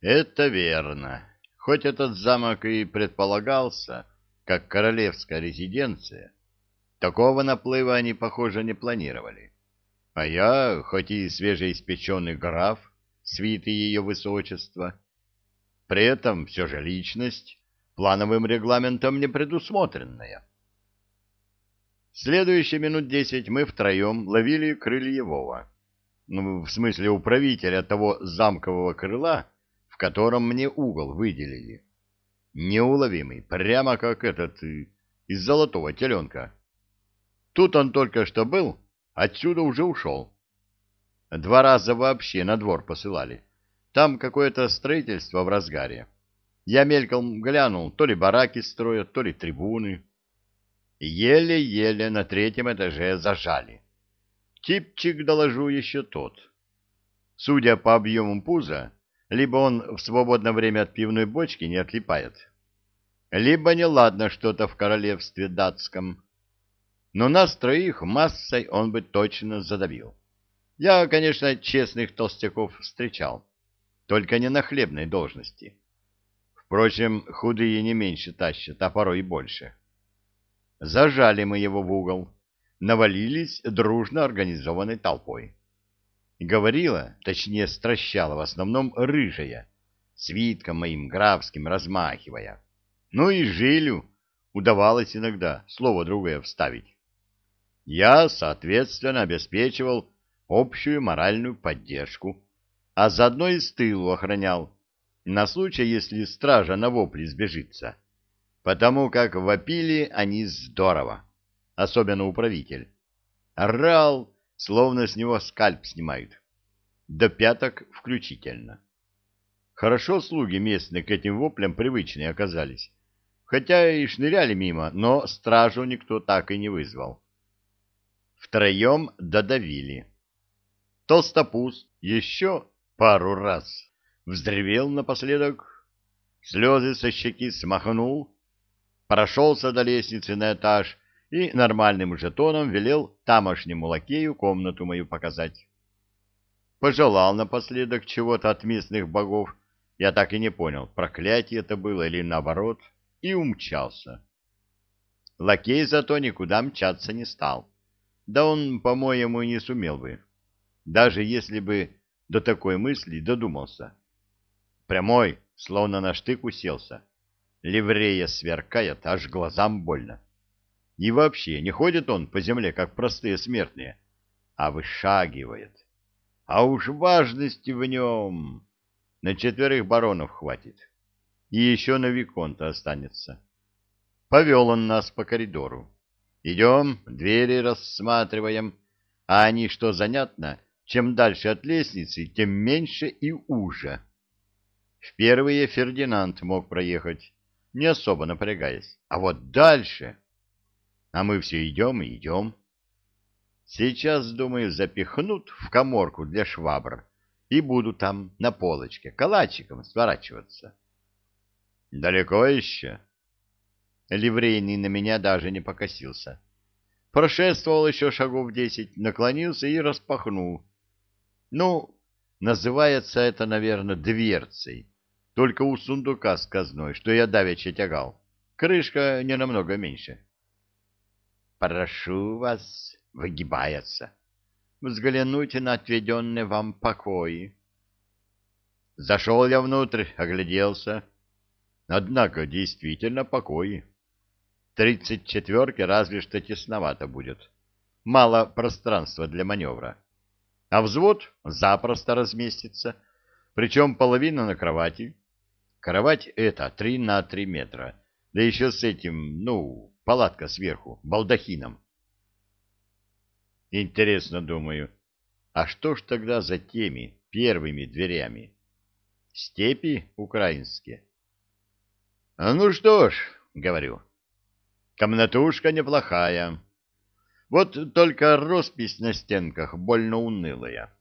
Это верно. Хоть этот замок и предполагался как королевская резиденция, такого наплыва они, похоже, не планировали. А я, хоть и свежеиспеченный граф, свиты ее высочества, при этом все же личность, плановым регламентом не предусмотренная. Следующие минут десять мы втроем ловили Крыльевого. Ну, в смысле управителя того замкового крыла, в котором мне угол выделили. Неуловимый, прямо как этот из золотого теленка. Тут он только что был, отсюда уже ушел. Два раза вообще на двор посылали. Там какое-то строительство в разгаре. Я мельком глянул, то ли бараки строят, то ли трибуны. Еле-еле на третьем этаже зажали. Типчик, доложу, еще тот. Судя по объему пуза, либо он в свободное время от пивной бочки не отлипает, либо неладно что-то в королевстве датском. Но нас троих массой он бы точно задавил. Я, конечно, честных толстяков встречал, только не на хлебной должности. Впрочем, худые не меньше тащат, а порой и больше. Зажали мы его в угол, навалились дружно организованной толпой. Говорила, точнее стращала в основном рыжая, свитком моим графским размахивая. Ну и жилю удавалось иногда слово другое вставить. Я, соответственно, обеспечивал общую моральную поддержку, а заодно и с тылу охранял, на случай, если стража на вопли сбежится, потому как вопили они здорово, особенно управитель. Орал, словно с него скальп снимают, до пяток включительно. Хорошо слуги местные к этим воплям привычные оказались, хотя и шныряли мимо, но стражу никто так и не вызвал. Втроем додавили. Толстопуз еще пару раз вздревел напоследок, слезы со щеки смахнул, прошелся до лестницы на этаж и нормальным уже тоном велел тамошнему лакею комнату мою показать. Пожелал напоследок чего-то от местных богов, я так и не понял, проклятие это было или наоборот, и умчался. Лакей зато никуда мчаться не стал. Да он, по-моему, не сумел бы даже если бы до такой мысли додумался. Прямой, словно на штык уселся. Ливрея сверкает, аж глазам больно. И вообще, не ходит он по земле, как простые смертные, а вышагивает. А уж важности в нем на четверых баронов хватит. И еще на Виконта останется. Повел он нас по коридору. Идем, двери рассматриваем, а они, что занятно, чем дальше от лестницы, тем меньше и уже. В первые Фердинанд мог проехать, не особо напрягаясь. А вот дальше... А мы все идем и идем. Сейчас, думаю, запихнут в коморку для швабр и буду там на полочке калачиком сворачиваться. Далеко еще? Ливрейный на меня даже не покосился. Прошествовал еще шагов десять, наклонился и распахнул ну, называется это, наверное, дверцей. Только у сундука с казной, что я давеча тягал. Крышка не намного меньше. Прошу вас, выгибается, взгляните на отведенные вам покои. Зашел я внутрь, огляделся. Однако действительно покои. Тридцать четверки разве что тесновато будет. Мало пространства для маневра а взвод запросто разместится, причем половина на кровати. Кровать эта три на три метра, да еще с этим, ну, палатка сверху, балдахином. Интересно, думаю, а что ж тогда за теми первыми дверями? Степи украинские? А ну что ж, говорю, комнатушка неплохая, вот только роспись на стенках больно унылая.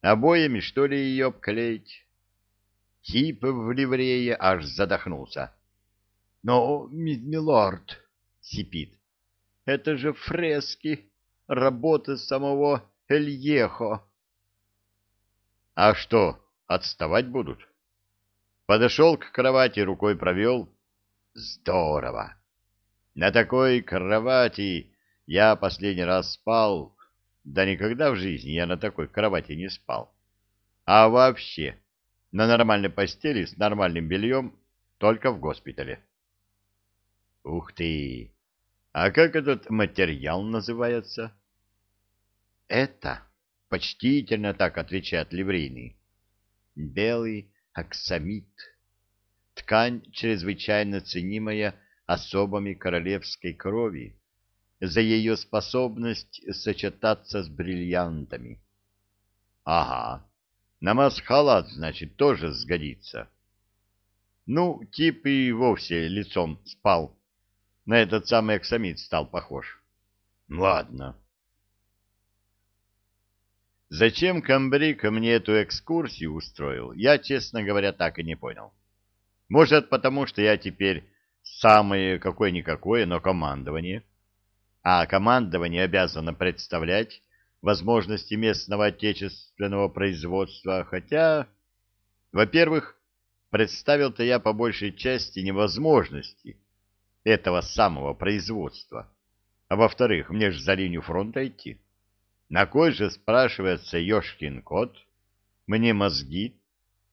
Обоями, что ли, ее обклеить? Тип в ливрее аж задохнулся. — Но, милорд, — сипит, — это же фрески, работы самого Эльехо. — А что, отставать будут? Подошел к кровати, рукой провел. Здорово! На такой кровати я последний раз спал, да никогда в жизни я на такой кровати не спал. А вообще, на нормальной постели с нормальным бельем только в госпитале. Ух ты! А как этот материал называется? Это почтительно так отвечает ливрейный. Белый аксамит. Ткань чрезвычайно ценимая особами королевской крови за ее способность сочетаться с бриллиантами. Ага, на масхалат, значит, тоже сгодится. Ну, тип и вовсе лицом спал. На этот самый аксамит стал похож. Ладно. Зачем Камбрик мне эту экскурсию устроил, я, честно говоря, так и не понял. Может, потому что я теперь самое какое-никакое, но командование. А командование обязано представлять возможности местного отечественного производства, хотя, во-первых, представил-то я по большей части невозможности этого самого производства, а во-вторых, мне же за линию фронта идти. На кой же, спрашивается, Ёшкин кот, мне мозги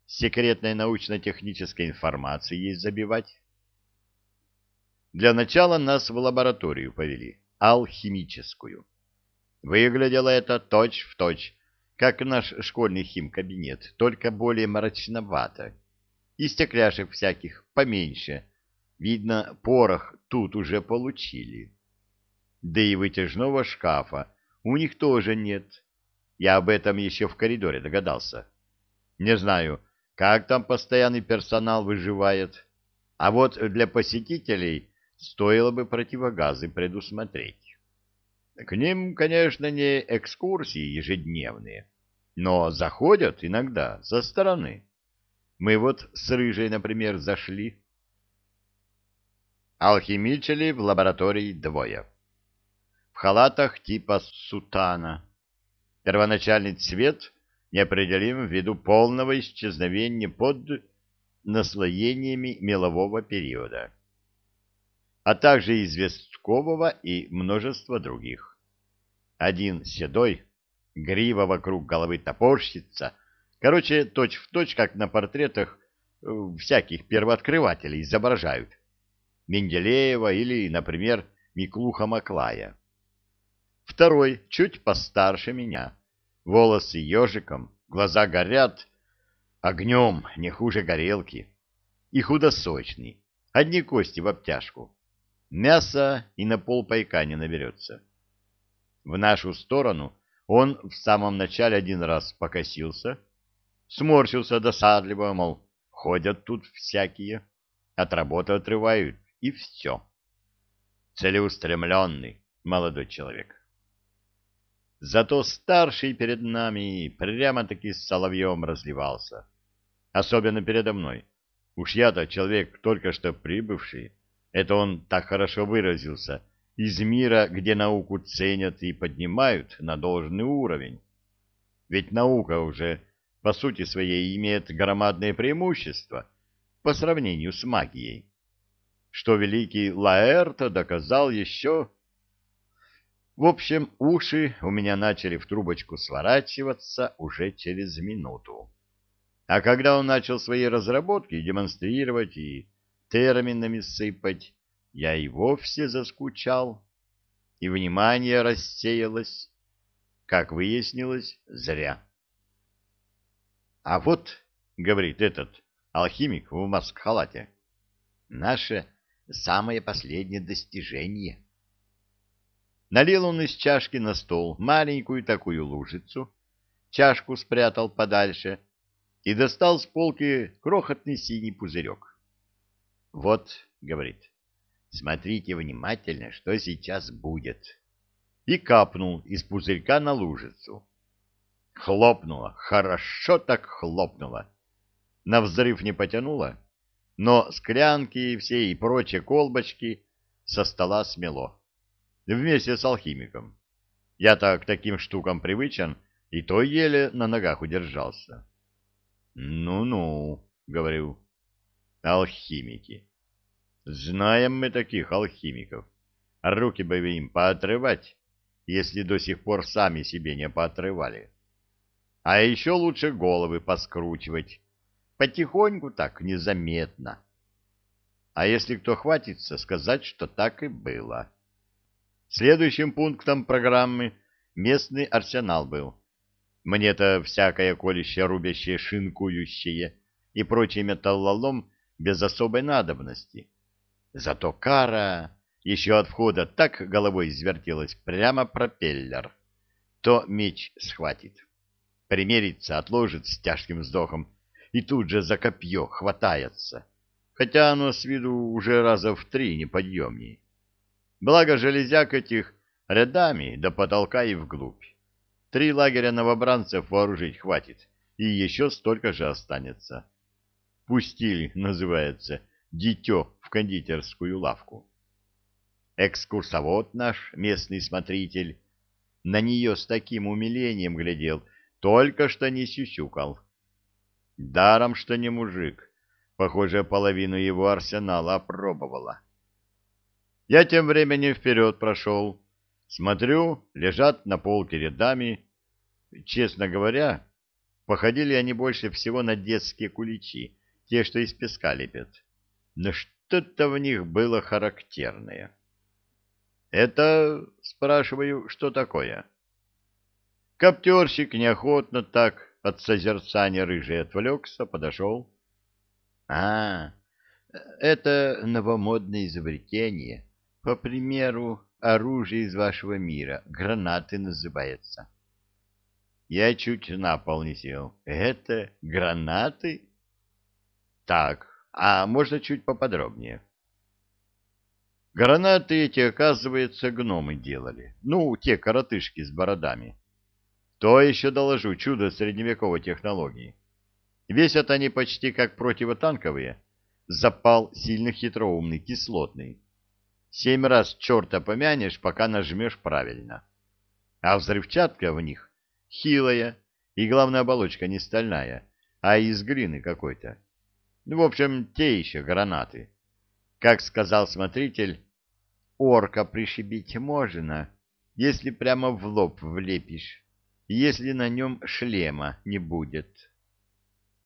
секретной научно-технической информации есть забивать? Для начала нас в лабораторию повели, алхимическую. Выглядело это точь-в-точь, точь, как наш школьный химкабинет, только более мрачновато. И стекляшек всяких поменьше. Видно, порох тут уже получили. Да и вытяжного шкафа у них тоже нет. Я об этом еще в коридоре догадался. Не знаю, как там постоянный персонал выживает. А вот для посетителей стоило бы противогазы предусмотреть. К ним, конечно, не экскурсии ежедневные, но заходят иногда со стороны. Мы вот с Рыжей, например, зашли. Алхимичили в лаборатории двое. В халатах типа сутана. Первоначальный цвет неопределим ввиду полного исчезновения под наслоениями мелового периода, а также известкового и множество других. Один седой, грива вокруг головы топорщится. Короче, точь-в-точь, точь, как на портретах э, всяких первооткрывателей изображают. Менделеева или, например, Миклуха Маклая. Второй чуть постарше меня. Волосы ежиком, глаза горят огнем, не хуже горелки. И худосочный, одни кости в обтяжку. Мяса и на пол пайка не наберется. В нашу сторону он в самом начале один раз покосился, сморщился досадливо, мол, ходят тут всякие, от работы отрывают, и все. Целеустремленный молодой человек. Зато старший перед нами прямо-таки с соловьем разливался. Особенно передо мной. Уж я-то человек только что прибывший. Это он так хорошо выразился, из мира, где науку ценят и поднимают на должный уровень. Ведь наука уже, по сути своей, имеет громадное преимущество по сравнению с магией, что великий Лаэрто доказал еще... В общем, уши у меня начали в трубочку сворачиваться уже через минуту. А когда он начал свои разработки демонстрировать и терминами сыпать, я и вовсе заскучал, и внимание рассеялось. Как выяснилось, зря. А вот, — говорит этот алхимик в маскхалате, — наше самое последнее достижение. Налил он из чашки на стол маленькую такую лужицу, чашку спрятал подальше и достал с полки крохотный синий пузырек. Вот, — говорит, Смотрите внимательно, что сейчас будет. И капнул из пузырька на лужицу. Хлопнуло, хорошо так хлопнуло. На взрыв не потянуло, но склянки все и прочие колбочки со стола смело. Вместе с алхимиком. Я-то к таким штукам привычен, и то еле на ногах удержался. «Ну-ну», — говорю, Алхимики. Знаем мы таких алхимиков. Руки бы им поотрывать, если до сих пор сами себе не поотрывали. А еще лучше головы поскручивать. Потихоньку так, незаметно. А если кто хватится, сказать, что так и было. Следующим пунктом программы местный арсенал был. Мне-то всякое колющее, рубящее, шинкующее и прочий металлолом без особой надобности. Зато кара еще от входа так головой извертелась, прямо пропеллер. То меч схватит, примерится, отложит с тяжким вздохом и тут же за копье хватается, хотя оно с виду уже раза в три неподъемнее. Благо железяк этих рядами до потолка и вглубь. Три лагеря новобранцев вооружить хватит, и еще столько же останется. Пустили, называется, дитё в кондитерскую лавку. Экскурсовод наш, местный смотритель, на нее с таким умилением глядел, только что не сюсюкал. Даром, что не мужик, похоже, половину его арсенала опробовала. Я тем временем вперед прошел. Смотрю, лежат на полке рядами. Честно говоря, походили они больше всего на детские куличи, те, что из песка лепят. Но что-то в них было характерное. «Это, спрашиваю, что такое?» Коптерщик неохотно так от созерцания рыжий отвлекся, подошел. «А, это новомодное изобретение» По примеру, оружие из вашего мира, гранаты называется. Я чуть на пол не сел. Это гранаты? Так, а можно чуть поподробнее? Гранаты эти, оказывается, гномы делали. Ну, те коротышки с бородами. То еще доложу чудо средневековой технологии. Весят они почти как противотанковые. Запал сильно хитроумный, кислотный. Семь раз черта помянешь, пока нажмешь правильно. А взрывчатка в них хилая, и главная оболочка не стальная, а из глины какой-то. Ну, в общем, те еще гранаты. Как сказал смотритель, орка пришибить можно, если прямо в лоб влепишь, если на нем шлема не будет.